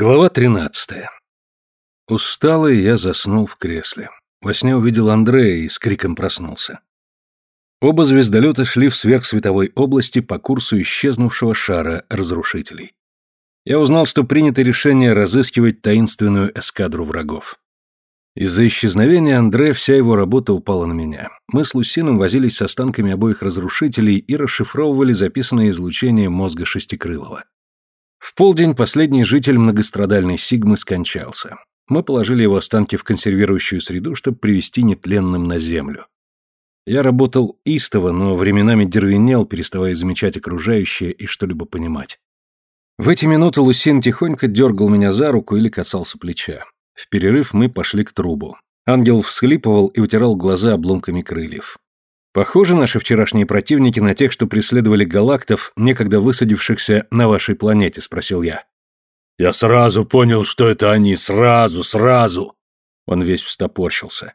Глава 13. Усталый я заснул в кресле. Во сне увидел Андрея и с криком проснулся. Оба звездолета шли в сверхсветовой области по курсу исчезнувшего шара разрушителей. Я узнал, что принято решение разыскивать таинственную эскадру врагов. Из-за исчезновения Андре вся его работа упала на меня. Мы с Лусином возились с останками обоих разрушителей и расшифровывали записанное излучение мозга Шестикрылова. В полдень последний житель многострадальной Сигмы скончался. Мы положили его останки в консервирующую среду, чтобы привести нетленным на землю. Я работал истово, но временами дервенел, переставая замечать окружающее и что-либо понимать. В эти минуты Лусин тихонько дергал меня за руку или касался плеча. В перерыв мы пошли к трубу. Ангел всхлипывал и вытирал глаза обломками крыльев. Похожи наши вчерашние противники на тех, что преследовали галактов, некогда высадившихся на вашей планете, спросил я. Я сразу понял, что это они, сразу, сразу. Он весь встопорщился.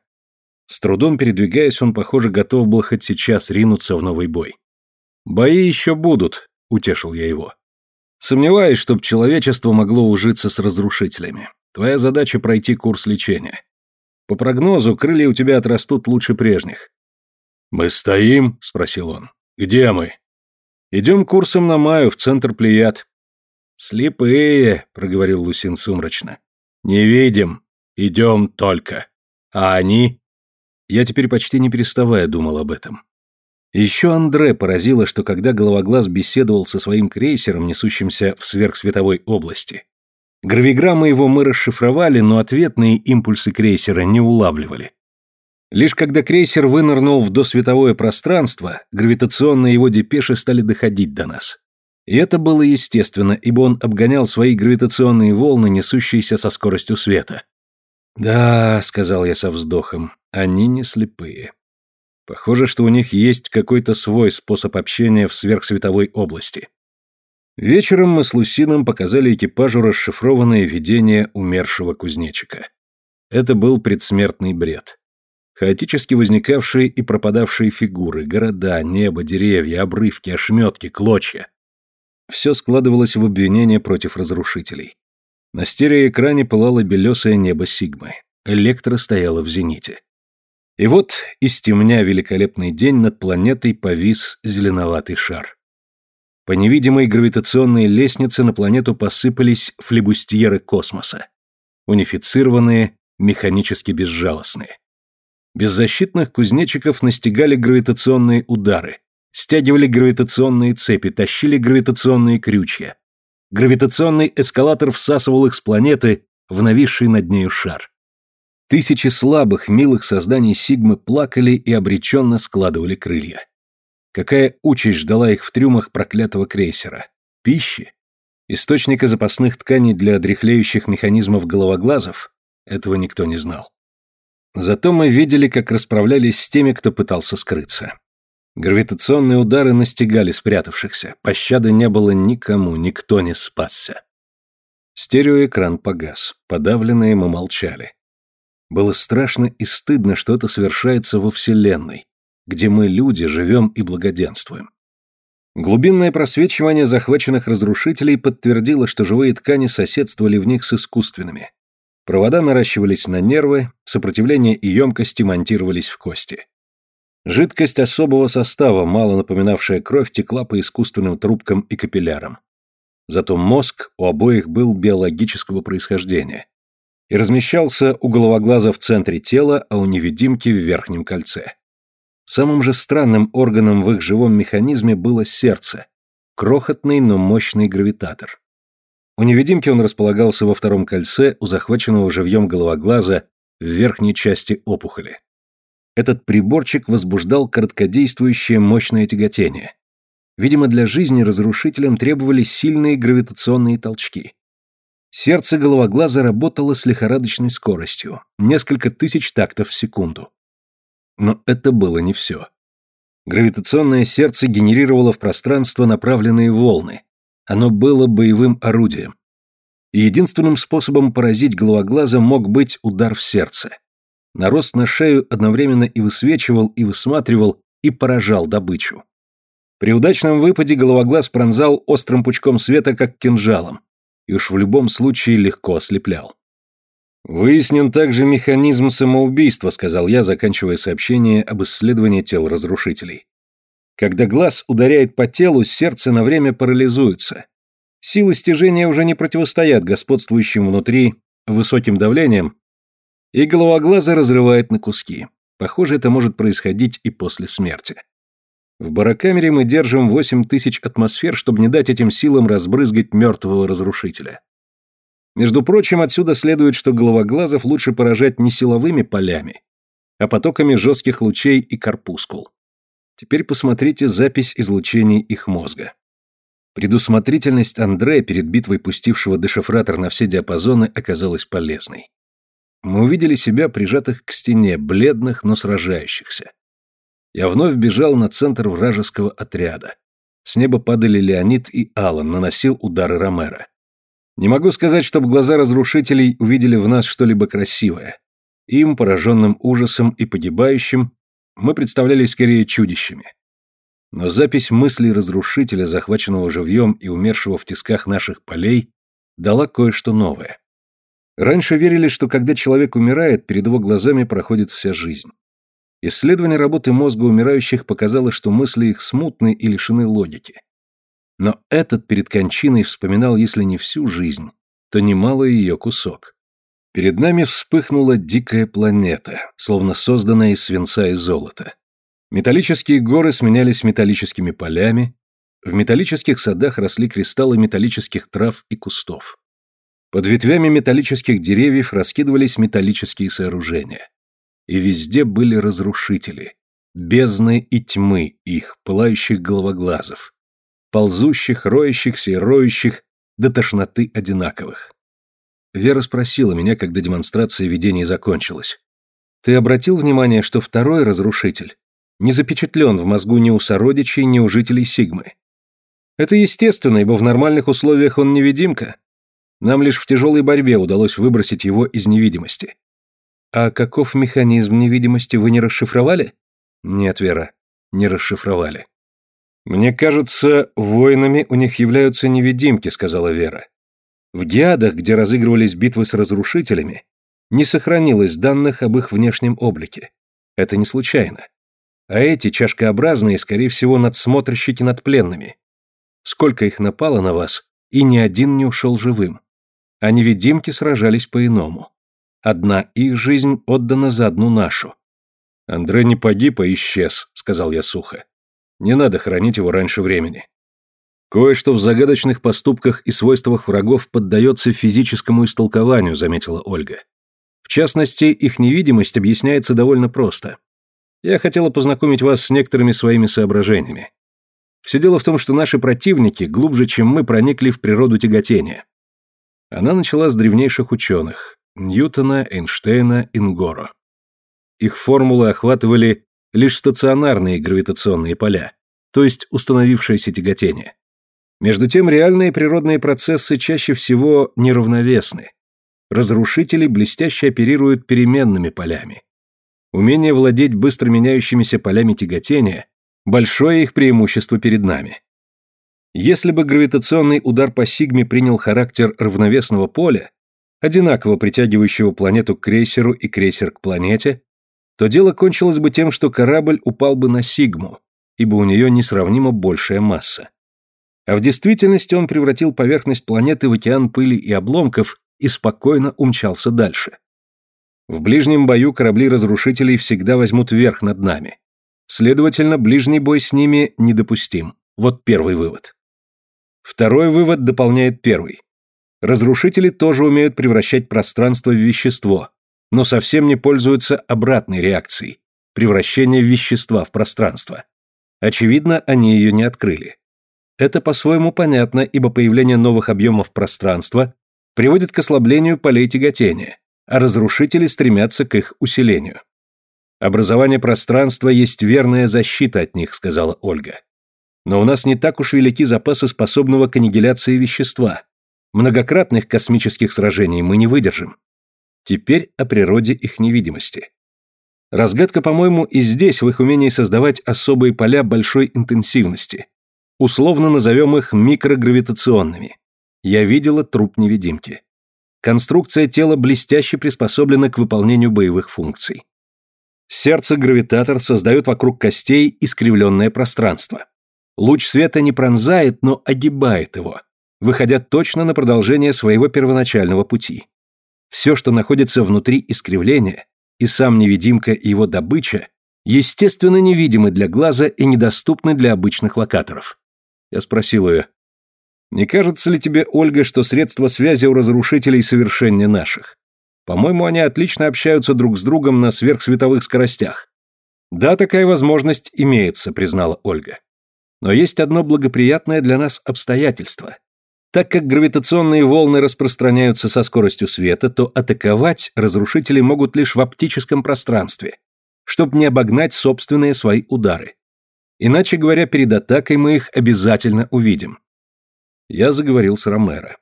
С трудом передвигаясь, он, похоже, готов был хоть сейчас ринуться в новый бой. «Бои еще будут», — утешил я его. «Сомневаюсь, чтоб человечество могло ужиться с разрушителями. Твоя задача — пройти курс лечения. По прогнозу, крылья у тебя отрастут лучше прежних. «Мы стоим?» — спросил он. «Где мы?» «Идем курсом на Маю, в центр Плеяд». «Слепые», — проговорил Лусин сумрачно. «Не видим. Идем только. А они?» Я теперь почти не переставая думал об этом. Еще Андре поразило, что когда Головоглаз беседовал со своим крейсером, несущимся в сверхсветовой области, гравиграммы его мы расшифровали, но ответные импульсы крейсера не улавливали. Лишь когда крейсер вынырнул в досветовое пространство, гравитационные его депеши стали доходить до нас. И это было естественно, ибо он обгонял свои гравитационные волны, несущиеся со скоростью света. «Да», — сказал я со вздохом, — «они не слепые. Похоже, что у них есть какой-то свой способ общения в сверхсветовой области». Вечером мы с Лусином показали экипажу расшифрованное видение умершего кузнечика. Это был предсмертный бред хаотически возникавшие и пропадавшие фигуры, города, небо, деревья, обрывки, ошметки, клочья. Все складывалось в обвинение против разрушителей. На стереоэкране пылало белесое небо Сигмы. Электро стояла в зените. И вот из темня великолепный день над планетой повис зеленоватый шар. По невидимой гравитационной лестнице на планету посыпались флебустьеры космоса. Унифицированные, механически безжалостные. Беззащитных кузнечиков настигали гравитационные удары, стягивали гравитационные цепи, тащили гравитационные крючья. Гравитационный эскалатор всасывал их с планеты в нависший над нею шар. Тысячи слабых, милых созданий Сигмы плакали и обреченно складывали крылья. Какая участь ждала их в трюмах проклятого крейсера? Пищи? Источника запасных тканей для дряхлеющих механизмов головоглазов? Этого никто не знал. Зато мы видели, как расправлялись с теми, кто пытался скрыться. Гравитационные удары настигали спрятавшихся, пощады не было никому, никто не спасся. Стереоэкран погас, подавленные мы молчали. Было страшно и стыдно, что это совершается во Вселенной, где мы, люди, живем и благоденствуем. Глубинное просвечивание захваченных разрушителей подтвердило, что живые ткани соседствовали в них с искусственными, Провода наращивались на нервы, сопротивление и емкости монтировались в кости. Жидкость особого состава, мало напоминавшая кровь, текла по искусственным трубкам и капиллярам. Зато мозг у обоих был биологического происхождения и размещался у головоглаза в центре тела, а у невидимки в верхнем кольце. Самым же странным органом в их живом механизме было сердце, крохотный, но мощный гравитатор. У невидимки он располагался во втором кольце у захваченного живьем головоглаза в верхней части опухоли. Этот приборчик возбуждал короткодействующее мощное тяготение. Видимо, для жизни разрушителям требовались сильные гравитационные толчки. Сердце головоглаза работало с лихорадочной скоростью, несколько тысяч тактов в секунду. Но это было не все. Гравитационное сердце генерировало в пространство направленные волны, оно было боевым орудием. И единственным способом поразить головоглаза мог быть удар в сердце. Нарост на шею одновременно и высвечивал, и высматривал, и поражал добычу. При удачном выпаде головоглаз пронзал острым пучком света, как кинжалом. и уж в любом случае легко ослеплял. «Выяснен также механизм самоубийства», — сказал я, заканчивая сообщение об исследовании тел разрушителей. Когда глаз ударяет по телу, сердце на время парализуется. Силы стяжения уже не противостоят господствующим внутри высоким давлением, и голова глаза разрывает на куски. Похоже, это может происходить и после смерти. В барокамере мы держим 8 тысяч атмосфер, чтобы не дать этим силам разбрызгать мертвого разрушителя. Между прочим, отсюда следует, что головоглазов лучше поражать не силовыми полями, а потоками жестких лучей и корпускул. Теперь посмотрите запись излучений их мозга. Предусмотрительность Андре перед битвой пустившего дешифратор на все диапазоны оказалась полезной. Мы увидели себя прижатых к стене, бледных, но сражающихся. Я вновь бежал на центр вражеского отряда. С неба падали Леонид и Алан, наносил удары Ромера. Не могу сказать, чтобы глаза разрушителей увидели в нас что-либо красивое. Им, пораженным ужасом и погибающим, мы представлялись скорее чудищами. Но запись мыслей разрушителя, захваченного живьем и умершего в тисках наших полей, дала кое-что новое. Раньше верили, что когда человек умирает, перед его глазами проходит вся жизнь. Исследование работы мозга умирающих показало, что мысли их смутны и лишены логики. Но этот перед кончиной вспоминал, если не всю жизнь, то немало ее кусок. Перед нами вспыхнула дикая планета, словно созданная из свинца и золота. Металлические горы сменялись металлическими полями, в металлических садах росли кристаллы металлических трав и кустов. Под ветвями металлических деревьев раскидывались металлические сооружения. И везде были разрушители, бездны и тьмы их, пылающих головоглазов, ползущих, роющихся и роющих до тошноты одинаковых. Вера спросила меня, когда демонстрация видений закончилась. «Ты обратил внимание, что второй разрушитель не запечатлен в мозгу ни у сородичей, ни у жителей Сигмы? Это естественно, ибо в нормальных условиях он невидимка. Нам лишь в тяжелой борьбе удалось выбросить его из невидимости. А каков механизм невидимости вы не расшифровали? Нет, Вера, не расшифровали. «Мне кажется, воинами у них являются невидимки», — сказала Вера. «В геадах, где разыгрывались битвы с разрушителями, не сохранилось данных об их внешнем облике. Это не случайно. А эти, чашкообразные, скорее всего, надсмотрщики над пленными. Сколько их напало на вас, и ни один не ушел живым. А невидимки сражались по-иному. Одна их жизнь отдана за одну нашу». «Андре не погиб, а исчез», — сказал я сухо. Не надо хранить его раньше времени. Кое-что в загадочных поступках и свойствах врагов поддается физическому истолкованию, заметила Ольга. В частности, их невидимость объясняется довольно просто. Я хотела познакомить вас с некоторыми своими соображениями. Все дело в том, что наши противники глубже, чем мы, проникли в природу тяготения. Она начала с древнейших ученых – Ньютона, Эйнштейна, Ингоро. Их формулы охватывали лишь стационарные гравитационные поля, то есть установившееся тяготение. Между тем реальные природные процессы чаще всего неравновесны. Разрушители блестяще оперируют переменными полями. Умение владеть быстро меняющимися полями тяготения – большое их преимущество перед нами. Если бы гравитационный удар по сигме принял характер равновесного поля, одинаково притягивающего планету к крейсеру и крейсер к планете, то дело кончилось бы тем, что корабль упал бы на Сигму, ибо у нее несравнимо большая масса. А в действительности он превратил поверхность планеты в океан пыли и обломков и спокойно умчался дальше. В ближнем бою корабли разрушителей всегда возьмут верх над нами. Следовательно, ближний бой с ними недопустим. Вот первый вывод. Второй вывод дополняет первый. Разрушители тоже умеют превращать пространство в вещество, но совсем не пользуются обратной реакцией – превращение вещества в пространство. Очевидно, они ее не открыли. Это по-своему понятно, ибо появление новых объемов пространства приводит к ослаблению полей тяготения, а разрушители стремятся к их усилению. Образование пространства есть верная защита от них, сказала Ольга. Но у нас не так уж велики запасы способного к аннигиляции вещества. Многократных космических сражений мы не выдержим. Теперь о природе их невидимости. Разгадка, по-моему, и здесь в их умении создавать особые поля большой интенсивности. Условно назовем их микрогравитационными. Я видела труп невидимки. Конструкция тела блестяще приспособлена к выполнению боевых функций. Сердце-гравитатор создает вокруг костей искривленное пространство. Луч света не пронзает, но огибает его, выходя точно на продолжение своего первоначального пути. Все, что находится внутри искривления, и сам невидимка и его добыча, естественно невидимы для глаза и недоступны для обычных локаторов. Я спросил ее, не кажется ли тебе, Ольга, что средства связи у разрушителей совершеннее наших? По-моему, они отлично общаются друг с другом на сверхсветовых скоростях. Да, такая возможность имеется, признала Ольга. Но есть одно благоприятное для нас обстоятельство. Так как гравитационные волны распространяются со скоростью света, то атаковать разрушители могут лишь в оптическом пространстве, чтобы не обогнать собственные свои удары. Иначе говоря, перед атакой мы их обязательно увидим. Я заговорил с Ромеро.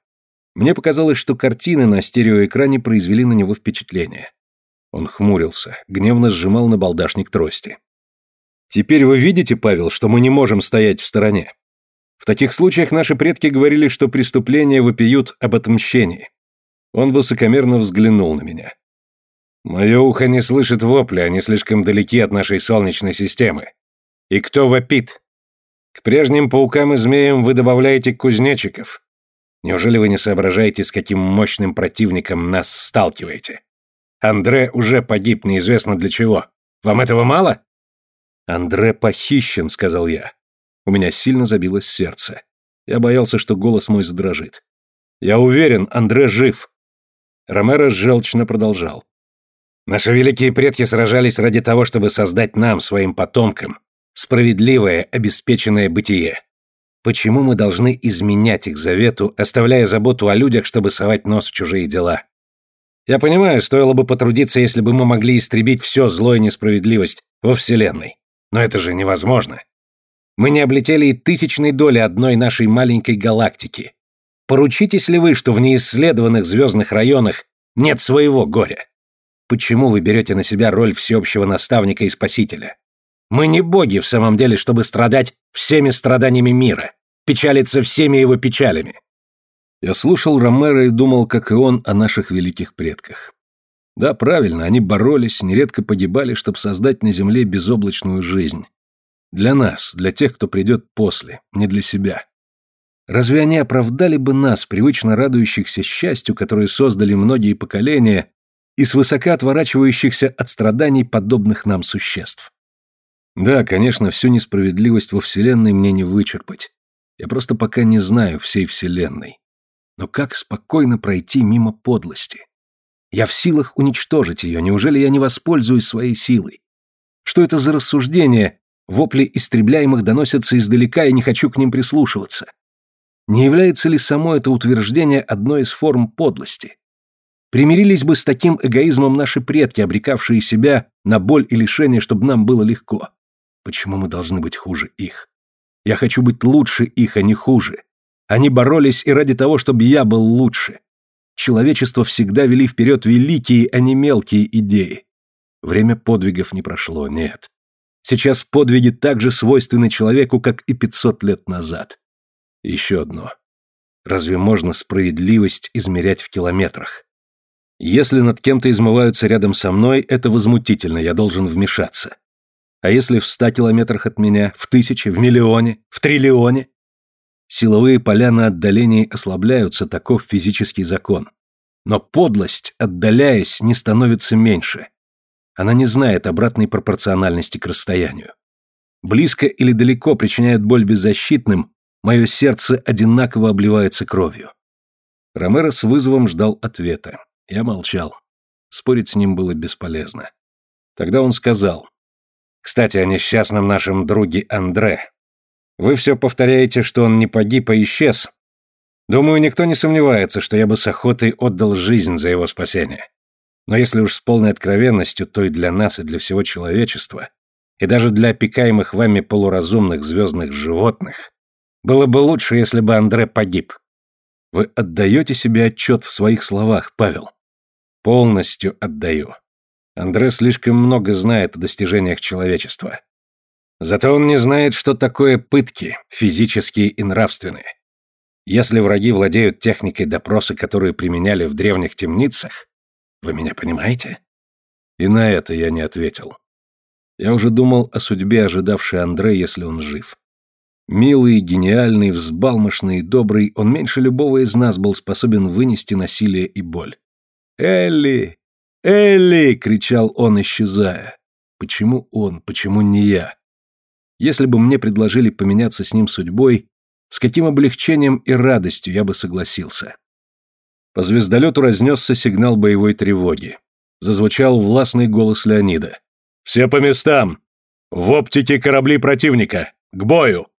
Мне показалось, что картины на стереоэкране произвели на него впечатление. Он хмурился, гневно сжимал на балдашник трости. «Теперь вы видите, Павел, что мы не можем стоять в стороне. В таких случаях наши предки говорили, что преступления вопиют об отмщении. Он высокомерно взглянул на меня. Мое ухо не слышит вопли, они слишком далеки от нашей солнечной системы. И кто вопит? К прежним паукам и змеям вы добавляете кузнечиков. Неужели вы не соображаете, с каким мощным противником нас сталкиваете? Андре уже погиб неизвестно для чего. Вам этого мало? Андре похищен, сказал я. У меня сильно забилось сердце. Я боялся, что голос мой задрожит. Я уверен, Андре жив. Ромеро желчно продолжал. Наши великие предки сражались ради того, чтобы создать нам, своим потомкам, справедливое, обеспеченное бытие. Почему мы должны изменять их завету, оставляя заботу о людях, чтобы совать нос в чужие дела? Я понимаю, стоило бы потрудиться, если бы мы могли истребить все зло и несправедливость во Вселенной. Но это же невозможно. Мы не облетели и тысячной доли одной нашей маленькой галактики. Поручитесь ли вы, что в неисследованных звездных районах нет своего горя? Почему вы берете на себя роль всеобщего наставника и спасителя? Мы не боги в самом деле, чтобы страдать всеми страданиями мира, печалиться всеми его печалями. Я слушал Ромеро и думал, как и он, о наших великих предках. Да, правильно, они боролись, нередко погибали, чтобы создать на земле безоблачную жизнь. Для нас, для тех, кто придет после, не для себя. Разве они оправдали бы нас, привычно радующихся счастью, которое создали многие поколения, и свысока отворачивающихся от страданий подобных нам существ? Да, конечно, всю несправедливость во Вселенной мне не вычерпать. Я просто пока не знаю всей Вселенной. Но как спокойно пройти мимо подлости? Я в силах уничтожить ее, неужели я не воспользуюсь своей силой? Что это за рассуждение, Вопли истребляемых доносятся издалека, и не хочу к ним прислушиваться. Не является ли само это утверждение одной из форм подлости? Примирились бы с таким эгоизмом наши предки, обрекавшие себя на боль и лишение, чтобы нам было легко. Почему мы должны быть хуже их? Я хочу быть лучше их, а не хуже. Они боролись и ради того, чтобы я был лучше. Человечество всегда вели вперед великие, а не мелкие идеи. Время подвигов не прошло, нет. Сейчас подвиги так же свойственны человеку, как и 500 лет назад. Еще одно. Разве можно справедливость измерять в километрах? Если над кем-то измываются рядом со мной, это возмутительно, я должен вмешаться. А если в ста километрах от меня, в тысяче, в миллионе, в триллионе? Силовые поля на отдалении ослабляются, таков физический закон. Но подлость, отдаляясь, не становится меньше. Она не знает обратной пропорциональности к расстоянию. Близко или далеко причиняет боль беззащитным, мое сердце одинаково обливается кровью. Ромеро с вызовом ждал ответа. Я молчал. Спорить с ним было бесполезно. Тогда он сказал. «Кстати, о несчастном нашем друге Андре. Вы все повторяете, что он не погиб, а исчез. Думаю, никто не сомневается, что я бы с охотой отдал жизнь за его спасение. Но если уж с полной откровенностью, то и для нас, и для всего человечества, и даже для опекаемых вами полуразумных звездных животных, было бы лучше, если бы Андре погиб. Вы отдаете себе отчет в своих словах, Павел? Полностью отдаю. Андре слишком много знает о достижениях человечества. Зато он не знает, что такое пытки, физические и нравственные. Если враги владеют техникой допроса, которую применяли в древних темницах, вы меня понимаете? И на это я не ответил. Я уже думал о судьбе, ожидавшей Андре, если он жив. Милый, гениальный, взбалмошный и добрый, он меньше любого из нас был способен вынести насилие и боль. «Элли! Элли!» — кричал он, исчезая. Почему он, почему не я? Если бы мне предложили поменяться с ним судьбой, с каким облегчением и радостью я бы согласился. По звездолету разнесся сигнал боевой тревоги. Зазвучал властный голос Леонида. «Все по местам! В оптике корабли противника! К бою!»